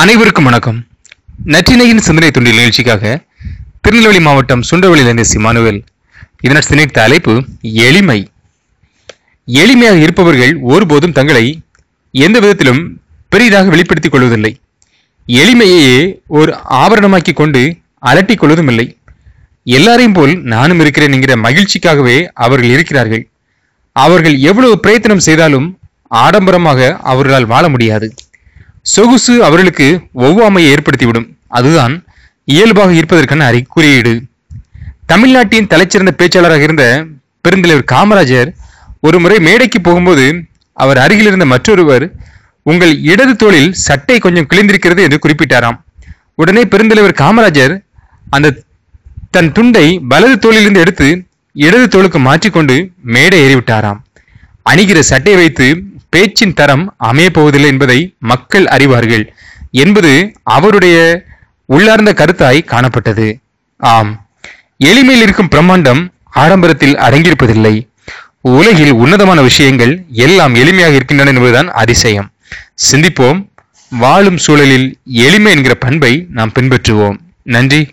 அனைவருக்கும் வணக்கம். நற்றினையின் சிந்தனை தொண்டில் நிகழ்ச்சிக்காக திருநெல்வேலி மாவட்டம் சுண்டவளியிலிருந்து சிமானுவேல் இதனால் சிந்தனைத்த தலைப்பு எளிமை. எளிமையாக இருப்பவர்கள் ஒருபோதும் தங்களை எந்த விதத்திலும் பெரிதாக வெளிப்படுத்திக் கொள்வதில்லை. எளிமையையே ஒரு ஆபரணமாக்கி கொண்டு அலட்டிக் கொள்வதும் இல்லை எல்லாரையும் போல் நானும் இருக்கிறேன் என்கிற மகிழ்ச்சிக்காகவே அவர்கள் இருக்கிறார்கள். அவர்கள் எவ்வளவு பிரயத்தனம் செய்தாலும் ஆடம்பரமாக அவர்களால் வாழ முடியாது. சொகுசு அவர்களுக்கு ஒவ்வாமையை ஏற்படுத்திவிடும். அதுதான் இயல்பாக இருப்பதற்கான அறி குறியீடு தமிழ்நாட்டின் தலைச்சிறந்த பேச்சாளராக இருந்த பெருந்தலைவர் காமராஜர் ஒரு முறை மேடைக்கு போகும்போது அவர் அருகில் இருந்த மற்றொருவர் உங்கள் இடது தோளில் சட்டை கொஞ்சம் கிழிந்திருக்கிறது என்று குறிப்பிட்டாராம். உடனே பெருந்தலைவர் காமராஜர் அந்த தன் துண்டை வலது தோளிலிருந்து எடுத்து இடது தோளுக்கு மாற்றிக்கொண்டு மேடை ஏறிவிட்டாராம். அணிகிற சட்டை வைத்து பேச்சின் தரம் அமையப்போவதில்லை என்பதை மக்கள் அறிவார்கள். என்பது அவருடைய உள்ளார்ந்த கருத்தாய் காணப்பட்டது. ஆம். எளிமையில் இருக்கும் பிரம்மாண்டம் ஆடம்பரத்தில் அடங்கியிருப்பதில்லை. உலகில் உன்னதமான விஷயங்கள் எல்லாம் எளிமையாக இருக்கின்றன என்பதுதான் அதிசயம். சிந்திப்போம். வாழும் சூழலில் எளிமை என்கிற பண்பை நாம் பின்பற்றுவோம். நன்றி.